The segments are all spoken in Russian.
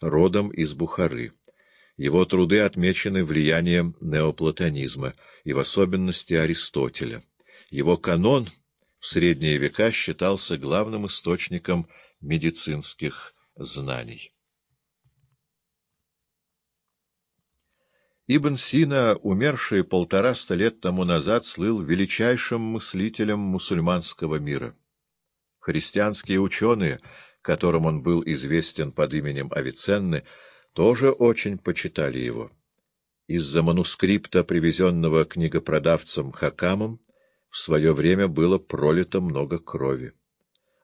родом из Бухары. Его труды отмечены влиянием неоплатонизма и в особенности Аристотеля. Его канон в средние века считался главным источником медицинских знаний. Ибн Сина, умерший полтораста лет тому назад, слыл величайшим мыслителем мусульманского мира. Христианские ученые, которым он был известен под именем Авиценны, тоже очень почитали его. Из-за манускрипта, привезенного книгопродавцем Хакамом, в свое время было пролито много крови.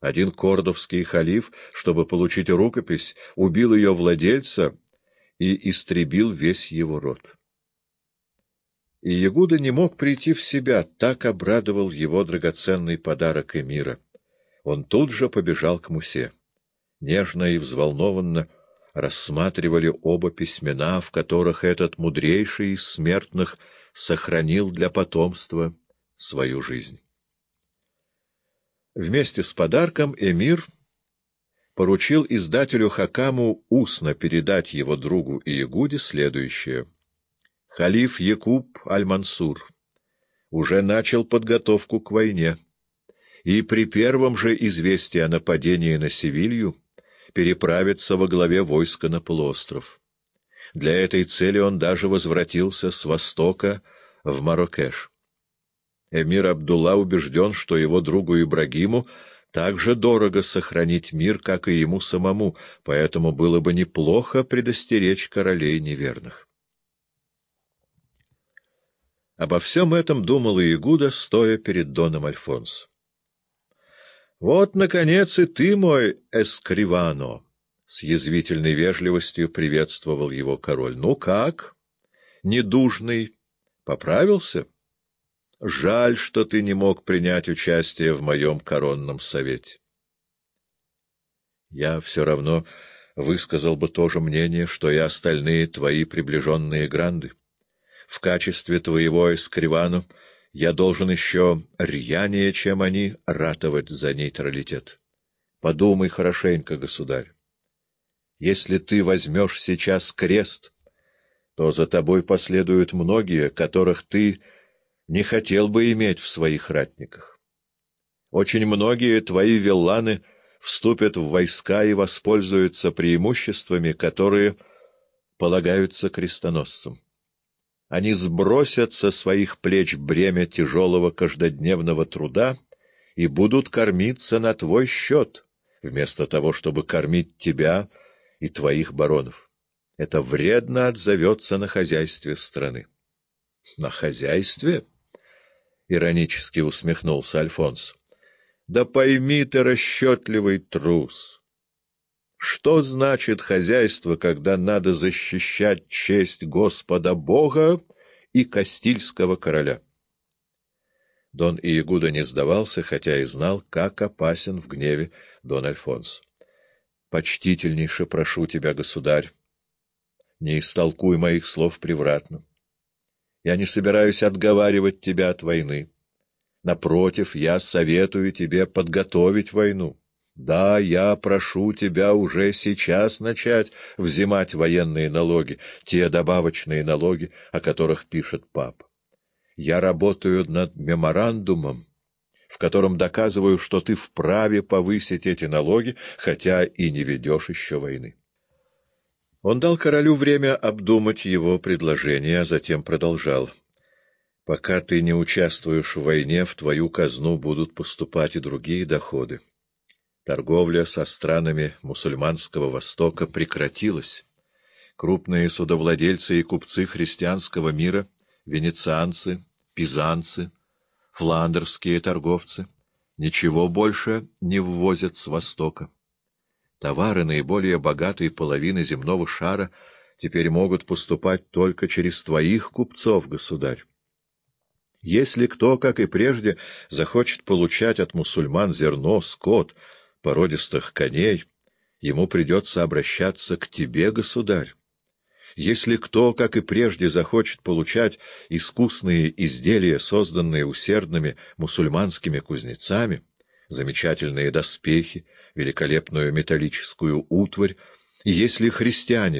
Один кордовский халиф, чтобы получить рукопись, убил ее владельца и истребил весь его род. И Ягуда не мог прийти в себя, так обрадовал его драгоценный подарок эмира. Он тут же побежал к Мусе. Нежно и взволнованно рассматривали оба письмена, в которых этот мудрейший из смертных сохранил для потомства свою жизнь. Вместе с подарком эмир поручил издателю Хакаму устно передать его другу Иегуде следующее. Халиф Якуб Аль-Мансур уже начал подготовку к войне, и при первом же известии о нападении на Севилью переправиться во главе войска на полуостров. Для этой цели он даже возвратился с востока в Марокеш. Эмир Абдулла убежден, что его другу Ибрагиму так же дорого сохранить мир, как и ему самому, поэтому было бы неплохо предостеречь королей неверных. Обо всем этом думала Игуда, стоя перед Доном Альфонс. «Вот, наконец, и ты мой эскривано!» — с язвительной вежливостью приветствовал его король. «Ну как? Недужный. Поправился?» Жаль, что ты не мог принять участие в моем коронном совете. Я все равно высказал бы то же мнение, что и остальные твои приближенные гранды. В качестве твоего эскривану я должен еще рьянее, чем они, ратовать за нейтралитет. Подумай хорошенько, государь. Если ты возьмешь сейчас крест, то за тобой последуют многие, которых ты не хотел бы иметь в своих ратниках. Очень многие твои вилланы вступят в войска и воспользуются преимуществами, которые полагаются крестоносцам. Они сбросят со своих плеч бремя тяжелого каждодневного труда и будут кормиться на твой счет, вместо того, чтобы кормить тебя и твоих баронов. Это вредно отзовется на хозяйстве страны. — На хозяйстве? —— иронически усмехнулся Альфонс. — Да пойми ты, расчетливый трус! Что значит хозяйство, когда надо защищать честь Господа Бога и Кастильского короля? Дон Иегуда не сдавался, хотя и знал, как опасен в гневе Дон Альфонс. — Почтительнейше прошу тебя, государь, не истолкуй моих слов превратно. Я не собираюсь отговаривать тебя от войны. Напротив, я советую тебе подготовить войну. Да, я прошу тебя уже сейчас начать взимать военные налоги, те добавочные налоги, о которых пишет пап. Я работаю над меморандумом, в котором доказываю, что ты вправе повысить эти налоги, хотя и не ведешь еще войны. Он дал королю время обдумать его предложение, а затем продолжал. «Пока ты не участвуешь в войне, в твою казну будут поступать и другие доходы. Торговля со странами мусульманского Востока прекратилась. Крупные судовладельцы и купцы христианского мира, венецианцы, пизанцы, фландерские торговцы, ничего больше не ввозят с Востока. Товары наиболее богатой половины земного шара теперь могут поступать только через твоих купцов, государь. Если кто, как и прежде, захочет получать от мусульман зерно, скот, породистых коней, ему придется обращаться к тебе, государь. Если кто, как и прежде, захочет получать искусные изделия, созданные усердными мусульманскими кузнецами, замечательные доспехи, великолепную металлическую утварь, Если христиане